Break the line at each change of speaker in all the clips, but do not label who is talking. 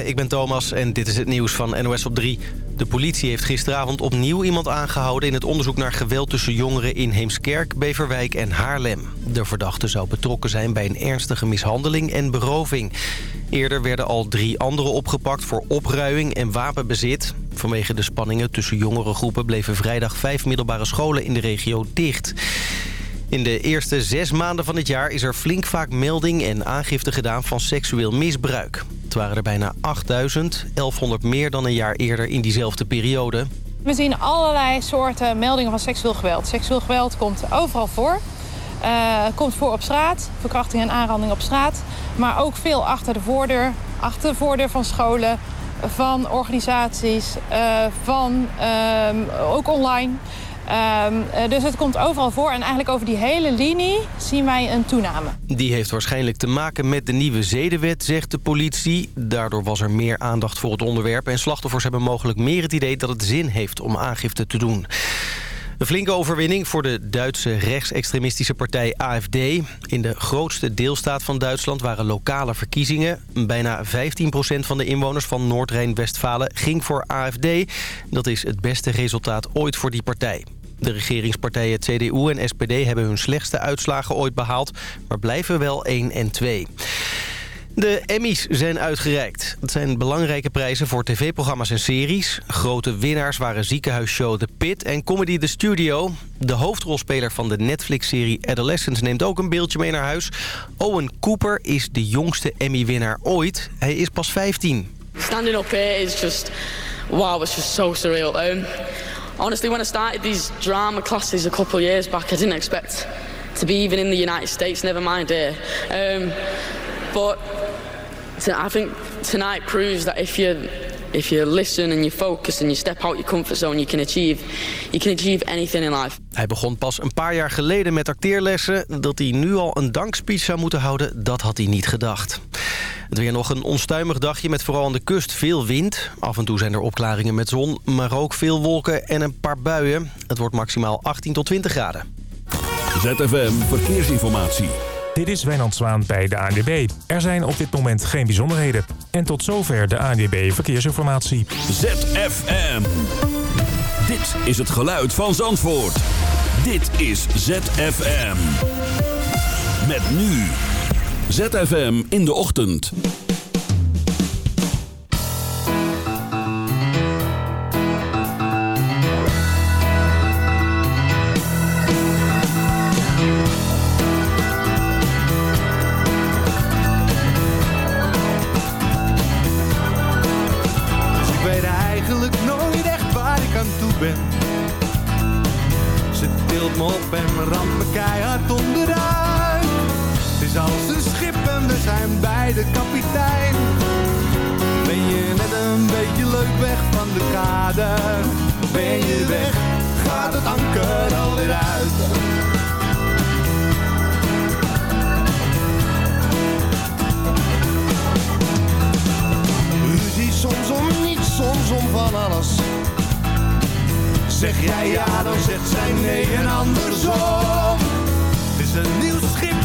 Ik ben Thomas en dit is het nieuws van NOS op 3. De politie heeft gisteravond opnieuw iemand aangehouden... in het onderzoek naar geweld tussen jongeren in Heemskerk, Beverwijk en Haarlem. De verdachte zou betrokken zijn bij een ernstige mishandeling en beroving. Eerder werden al drie anderen opgepakt voor opruiing en wapenbezit. Vanwege de spanningen tussen jongere groepen... bleven vrijdag vijf middelbare scholen in de regio dicht. In de eerste zes maanden van het jaar is er flink vaak melding en aangifte gedaan van seksueel misbruik. Het waren er bijna 8000, 1100 meer dan een jaar eerder in diezelfde periode.
We zien allerlei soorten meldingen van seksueel geweld. Seksueel geweld komt overal voor. Uh, komt voor op straat, verkrachting en aanranding op straat. Maar ook veel achter de voordeur, achter de voordeur van scholen, van organisaties, uh, van, uh, ook online. Um, dus het komt overal voor en eigenlijk over die hele linie zien wij een toename.
Die heeft waarschijnlijk te maken met de nieuwe zedenwet, zegt de politie. Daardoor was er meer aandacht voor het onderwerp... en slachtoffers hebben mogelijk meer het idee dat het zin heeft om aangifte te doen. Een flinke overwinning voor de Duitse rechtsextremistische partij AFD. In de grootste deelstaat van Duitsland waren lokale verkiezingen. Bijna 15% van de inwoners van Noord-Rijn-Westfalen ging voor AFD. Dat is het beste resultaat ooit voor die partij. De regeringspartijen CDU en SPD hebben hun slechtste uitslagen ooit behaald... maar blijven wel 1 en 2. De Emmys zijn uitgereikt. Het zijn belangrijke prijzen voor tv-programma's en series. Grote winnaars waren ziekenhuisshow The Pit en Comedy The Studio. De hoofdrolspeler van de Netflix-serie Adolescence neemt ook een beeldje mee naar huis. Owen Cooper is de jongste Emmy-winnaar ooit. Hij is pas 15.
Standing up here is just... Wow, it's just so surreal. Honestly, when I started these drama classes a couple of years back... I didn't expect to be even in the United States, never mind here. Um, but I think tonight proves that if you if you listen and you focus and you step out your comfort zone, you can achieve you can achieve anything in life.
Hij begon pas een paar jaar geleden met acteerlessen. Dat hij nu al een dankspeech zou moeten houden, dat had hij niet gedacht. Het weer nog een onstuimig dagje met vooral aan de kust veel wind. Af en toe zijn er opklaringen met zon, maar ook veel wolken en een paar buien. Het wordt maximaal 18 tot 20 graden.
ZFM Verkeersinformatie.
Dit is Wijnand Zwaan bij de ANWB. Er zijn op dit moment geen bijzonderheden. En tot zover de ANWB Verkeersinformatie.
ZFM. Dit is het geluid van Zandvoort. Dit is ZFM. Met nu. ZFM in de ochtend.
Ze tilt me op en ramt me keihard de kapitein. Ben je net een beetje leuk weg van de kade? Ben je weg, gaat het anker alweer uit. Ruzie soms om niets, soms om van alles Zeg jij ja, dan zegt zij nee en andersom. Het is een nieuw schip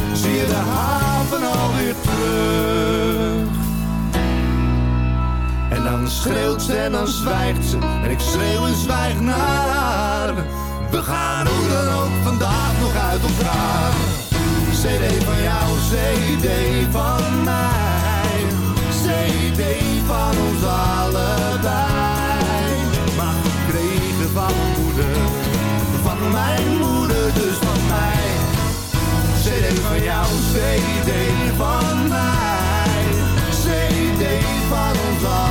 zie je de haven alweer terug. En dan schreeuwt ze en dan zwijgt ze. En ik schreeuw en zwijg naar. We gaan hoe dan ook vandaag nog uit elkaar. CD van jou, CD van mij. CD van ons allebei. Maar gekregen van moeder, van mijn moeder. CD van jou, CD van mij, CD van ons
allen.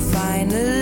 Finally,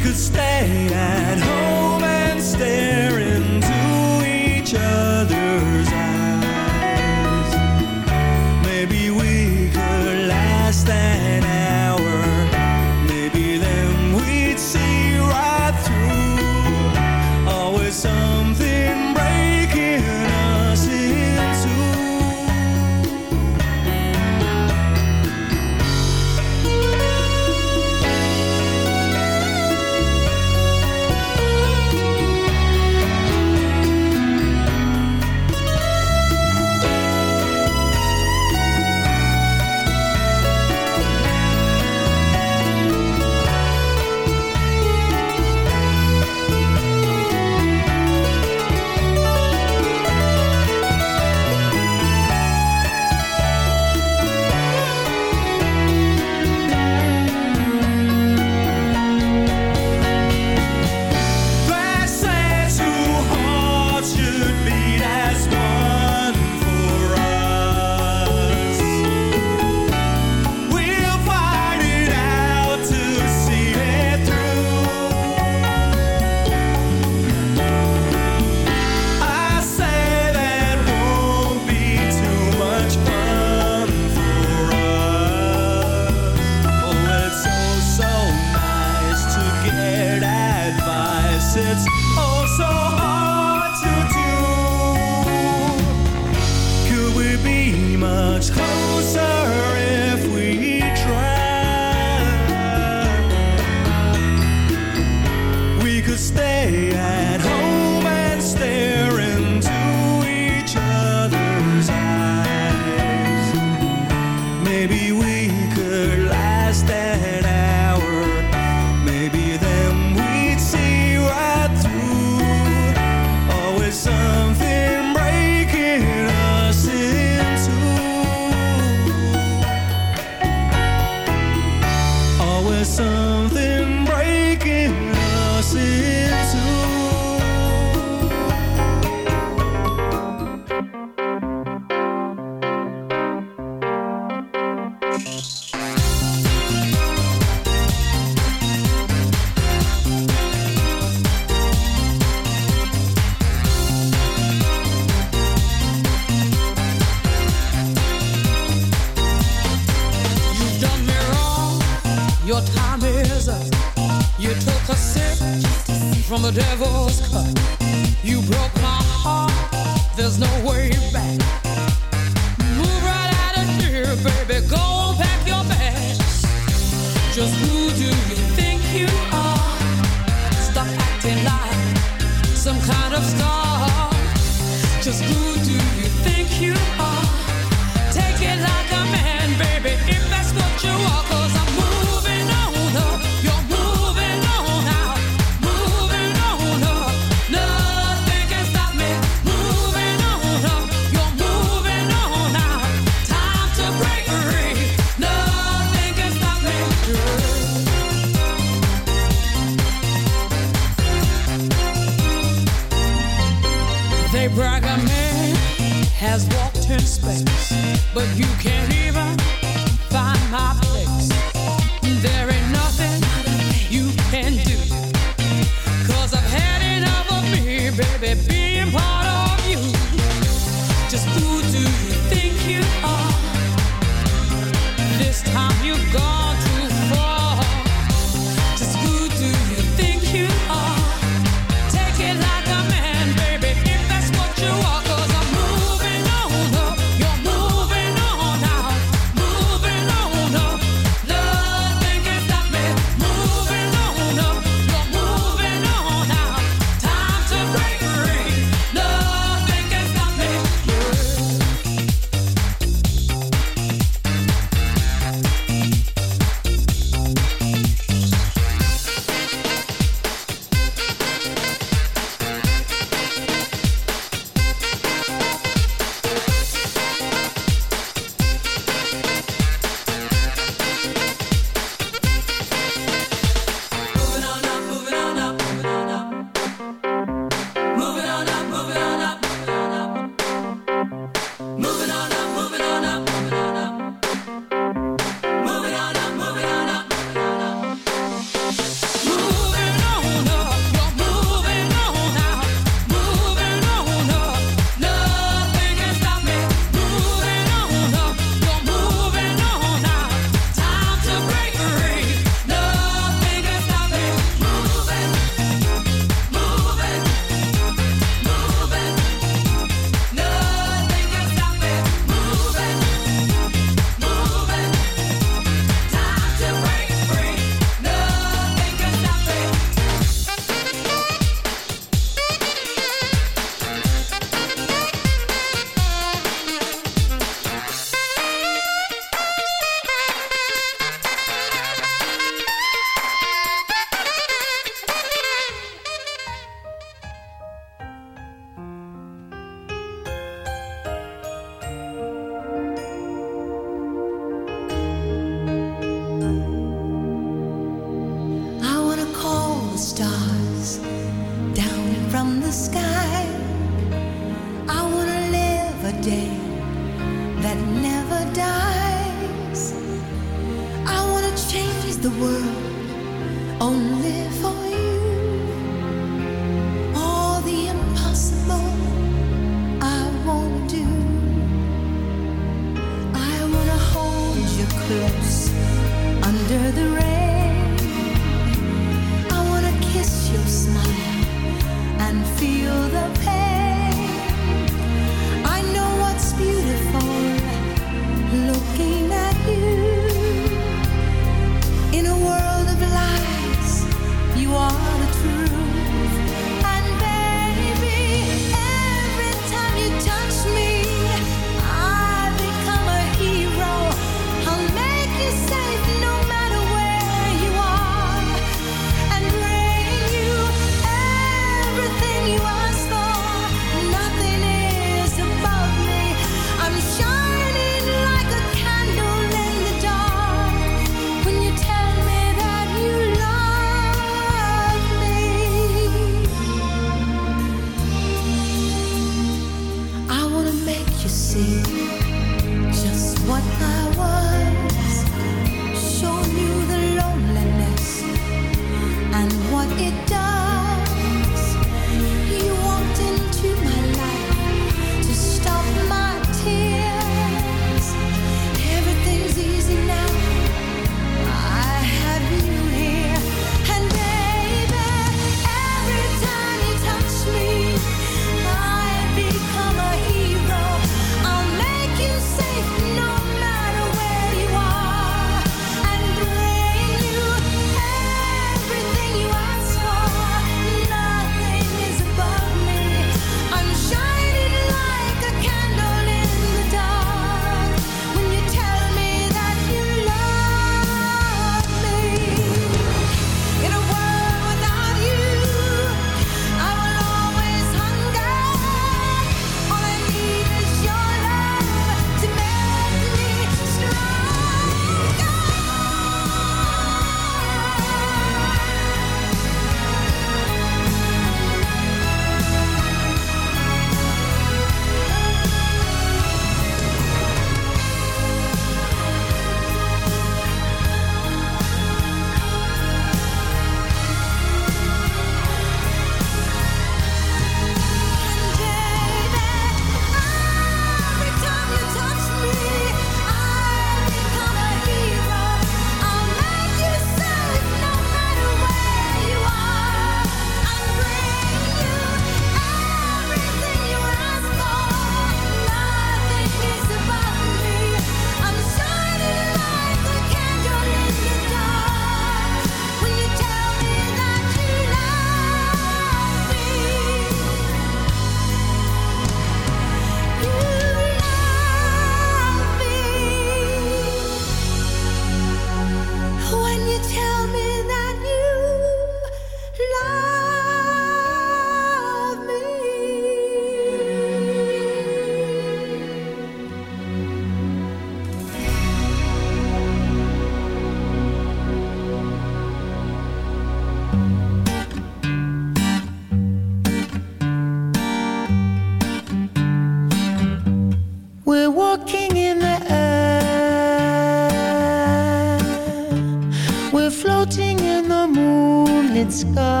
sky.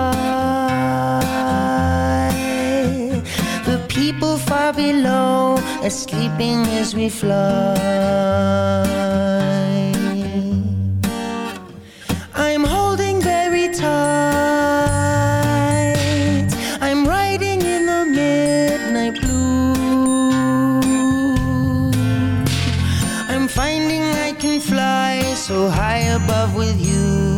The
people far below are sleeping as we fly. I'm holding very tight. I'm riding in the midnight blue. I'm finding I can fly so high above with you.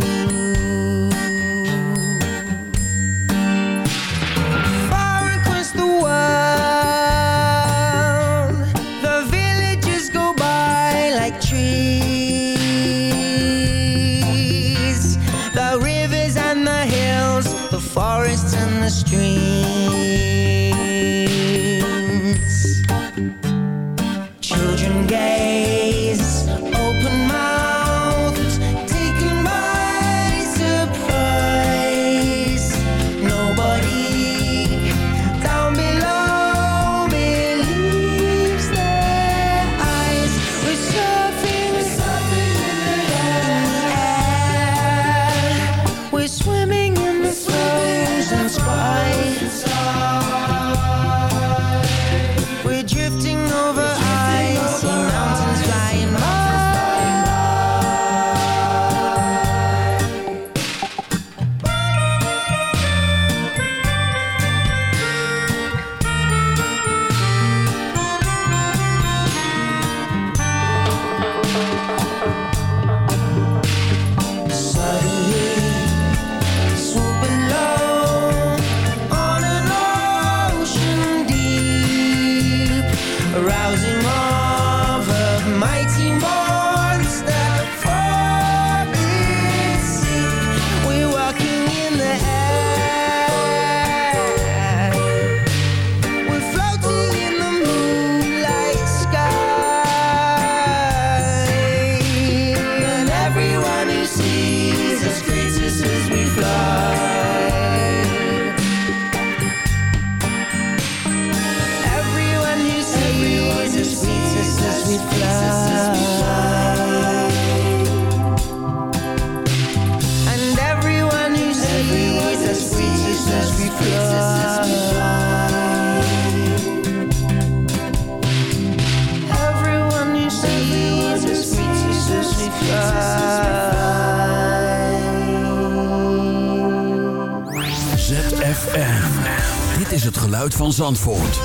Zandvoort.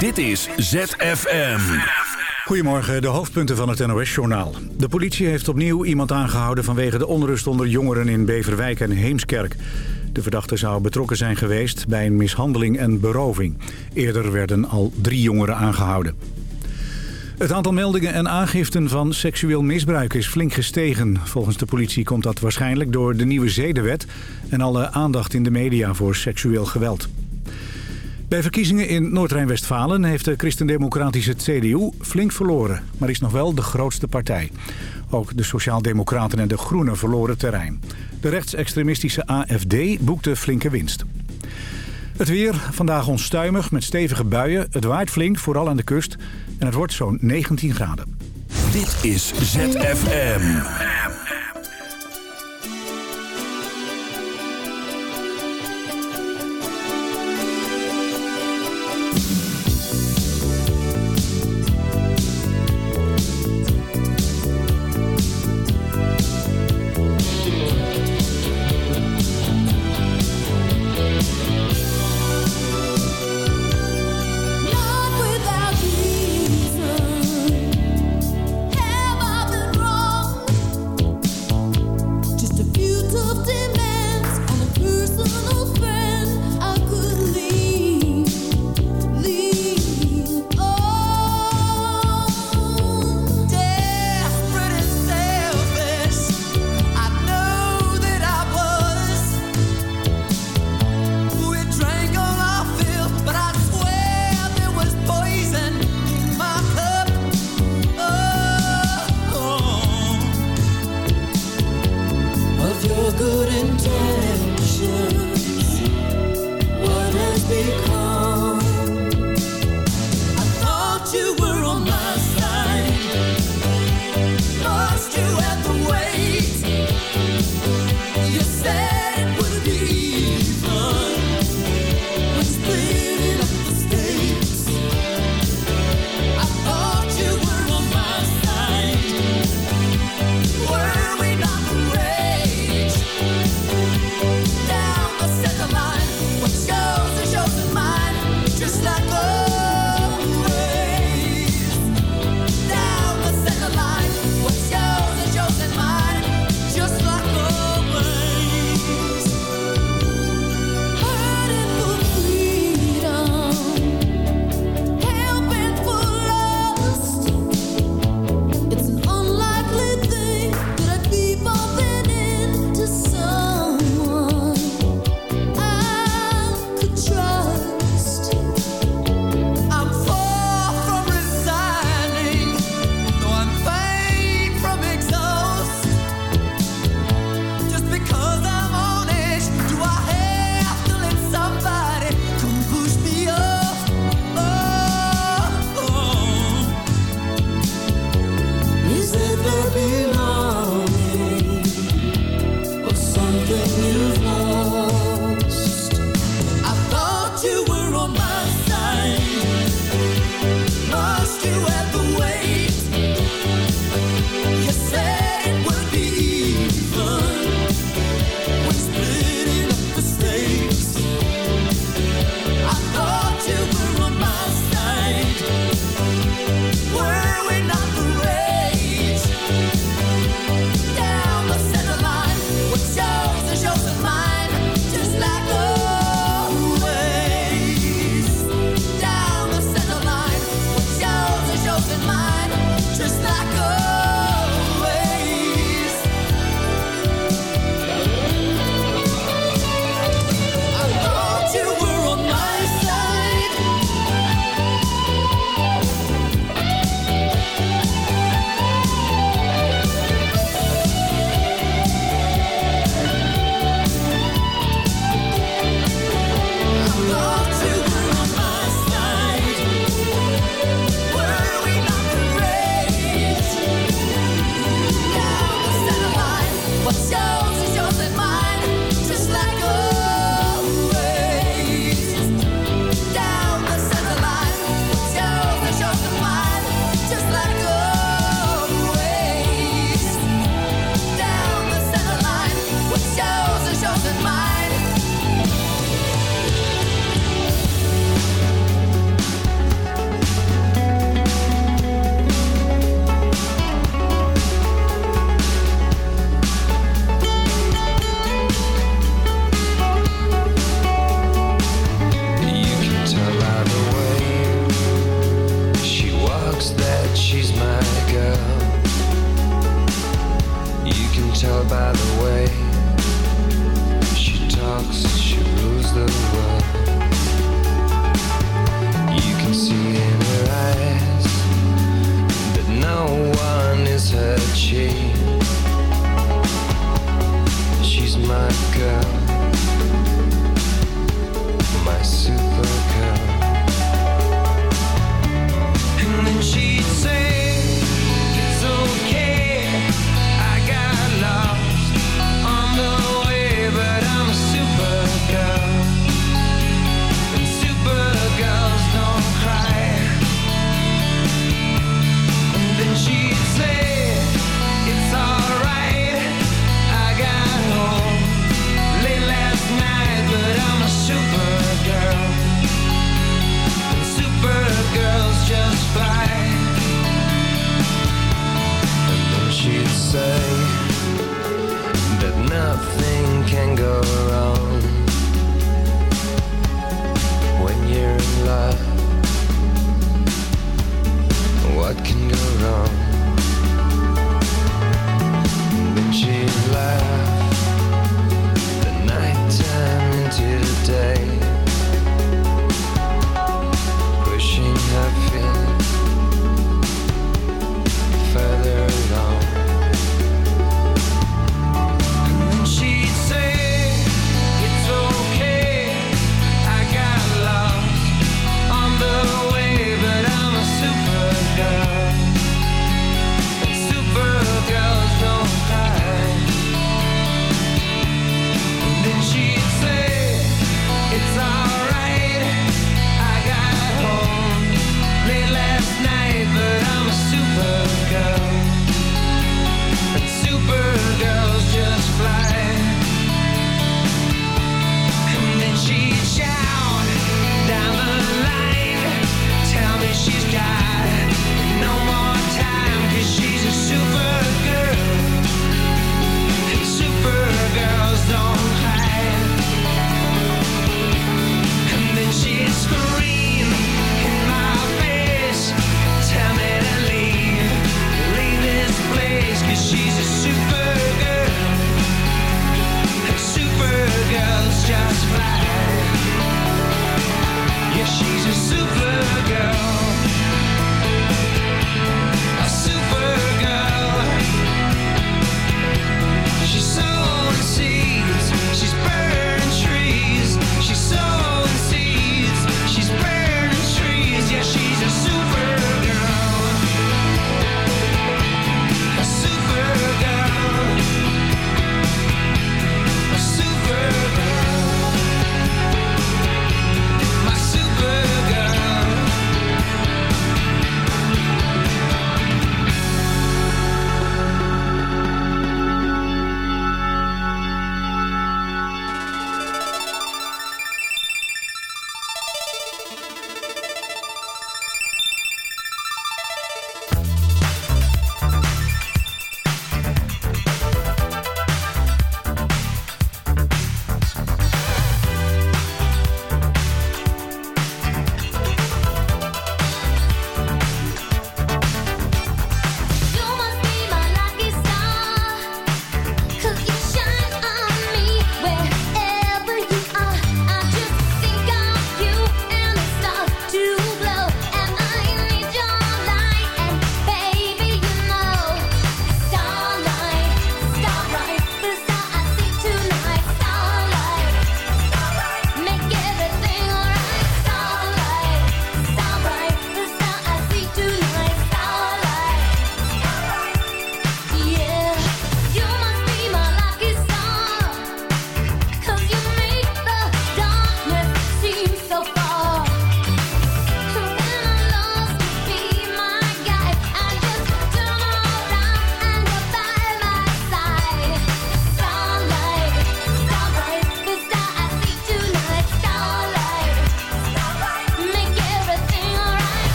Dit is ZFM.
Goedemorgen, de hoofdpunten van het NOS-journaal. De politie heeft opnieuw iemand aangehouden vanwege de onrust onder jongeren in Beverwijk en Heemskerk. De verdachte zou betrokken zijn geweest bij een mishandeling en beroving. Eerder werden al drie jongeren aangehouden. Het aantal meldingen en aangiften van seksueel misbruik is flink gestegen. Volgens de politie komt dat waarschijnlijk door de nieuwe zedenwet... en alle aandacht in de media voor seksueel geweld. Bij verkiezingen in Noord-Rijn-Westfalen heeft de christendemocratische CDU flink verloren... maar is nog wel de grootste partij. Ook de Sociaaldemocraten en de Groenen verloren terrein. De rechtsextremistische AFD boekte flinke winst. Het weer, vandaag onstuimig met stevige buien. Het waait flink, vooral aan de kust. En het wordt zo'n 19 graden.
Dit is ZFM.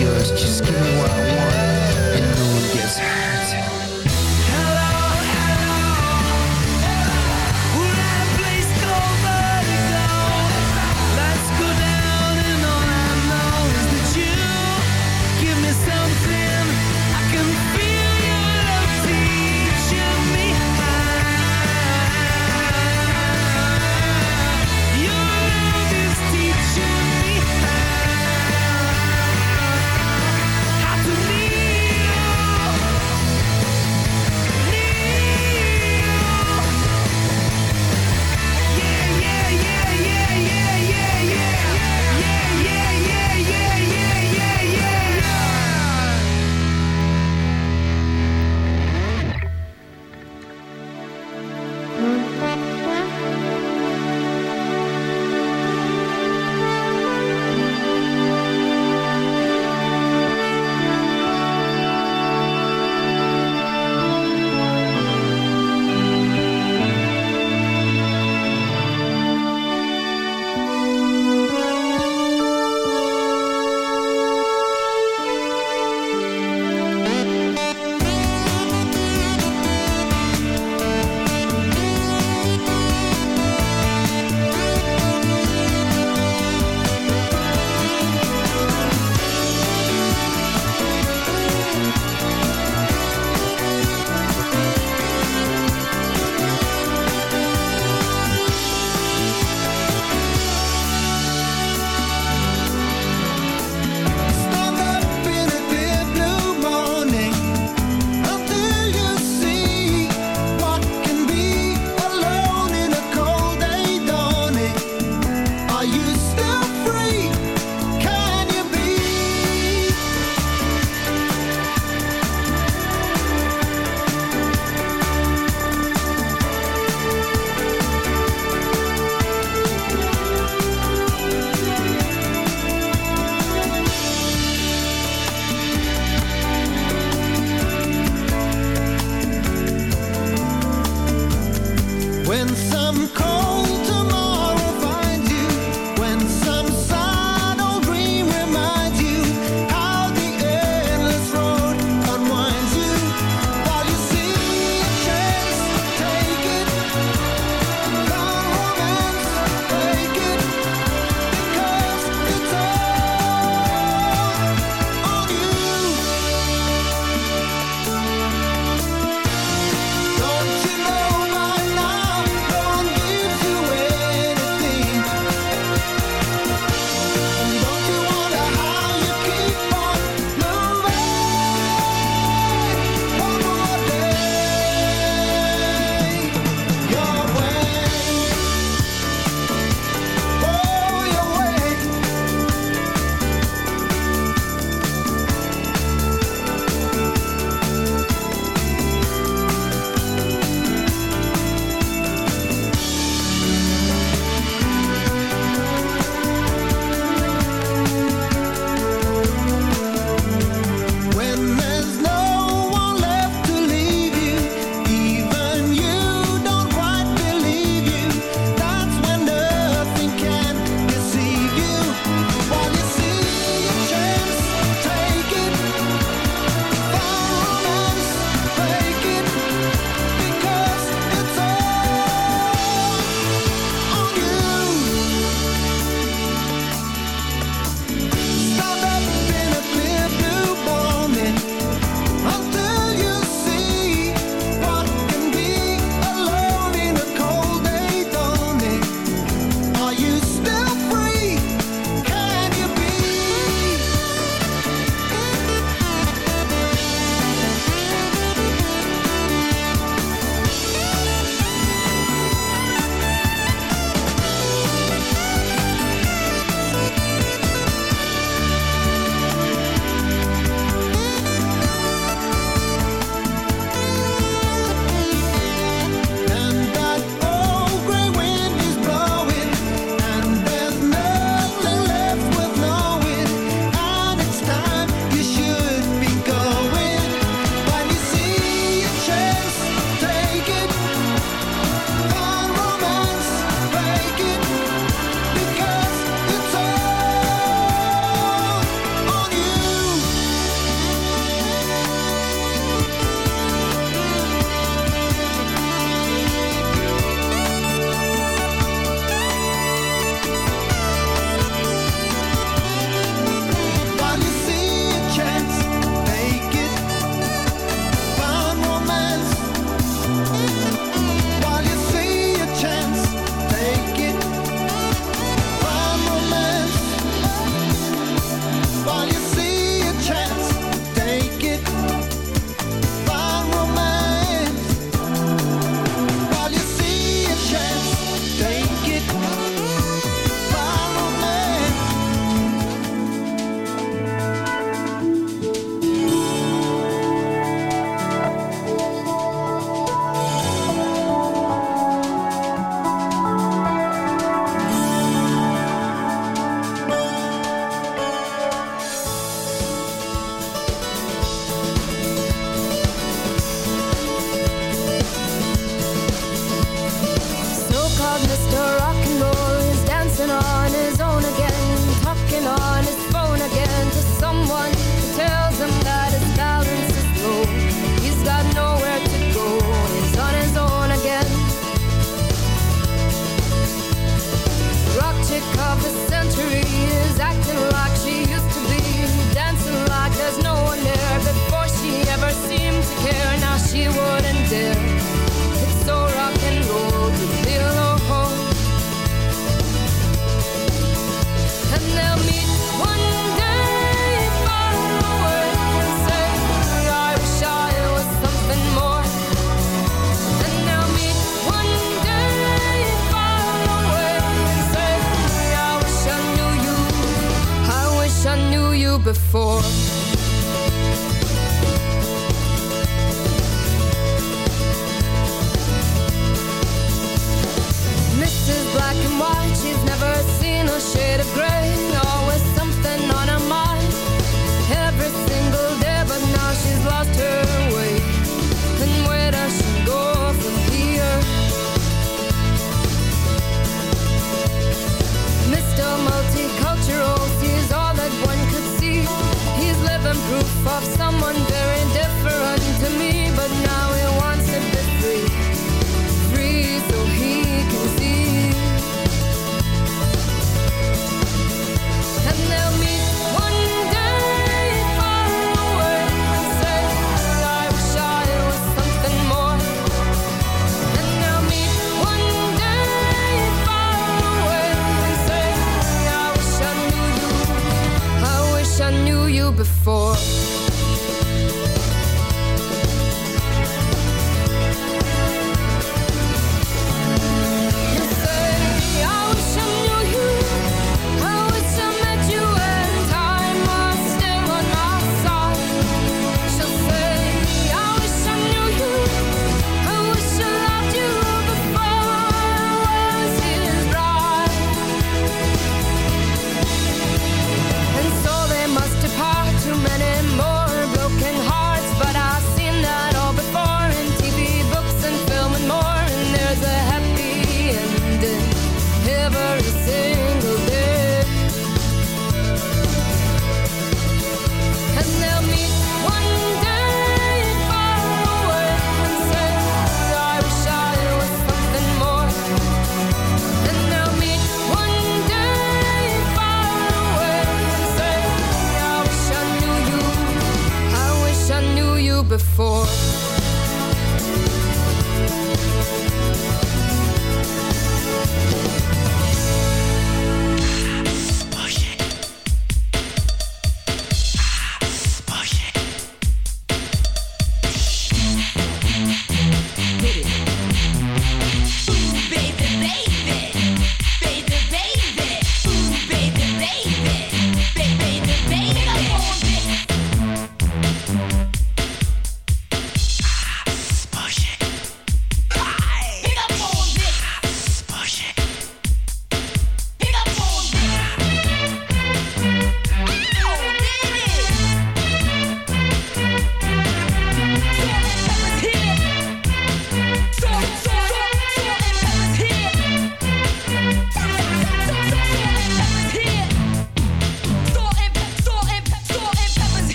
yours Just give me what I want.
Proof of someone very before.